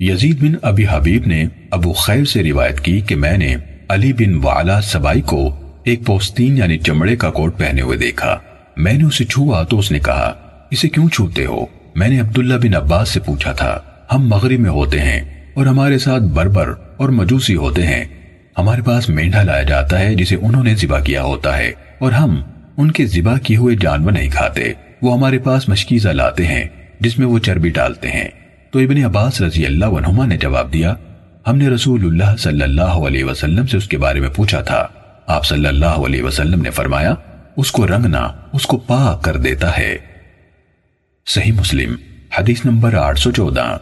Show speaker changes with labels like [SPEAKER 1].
[SPEAKER 1] یزید بن ابی حبیب نے ابو خیر سے روایت کی کہ میں نے علی بن وعلا سبائی کو ایک پوستین یعنی چمڑے کا کوٹ پہنے ہوئے دیکھا۔ میں نے اسے چھوا تو اس نے کہا، اسے کیوں چھوتے ہو؟ میں نے عبداللہ بن عباس سے پوچھا تھا، ہم مغرب میں ہوتے ہیں اور ہمارے ساتھ بربر اور مجوسی ہوتے ہیں۔ ہمارے پاس مینڈا لایا جاتا ہے جسے انہوں نے ذبح کیا ہوتا ہے اور ہم ان کے ذبح کیے ہوئے جانور نہیں کھاتے۔ وہ ہمارے پاس مشکیزہ لاتے ہیں جس میں وہ چربی ڈالتے ہیں۔ تو ابن عباس رضی اللہ عنہما نے جواب دیا، ہم نے رسول اللہ صلی اللہ علیہ وسلم سے اس کے بارے میں پوچھا تھا۔ آپ صلی اللہ علیہ وسلم نے فرمایا، اس کو رنگنا، اس کو پاک کر دیتا ہے۔ صحیح مسلم، حدیث نمبر آٹھ سو چودہ۔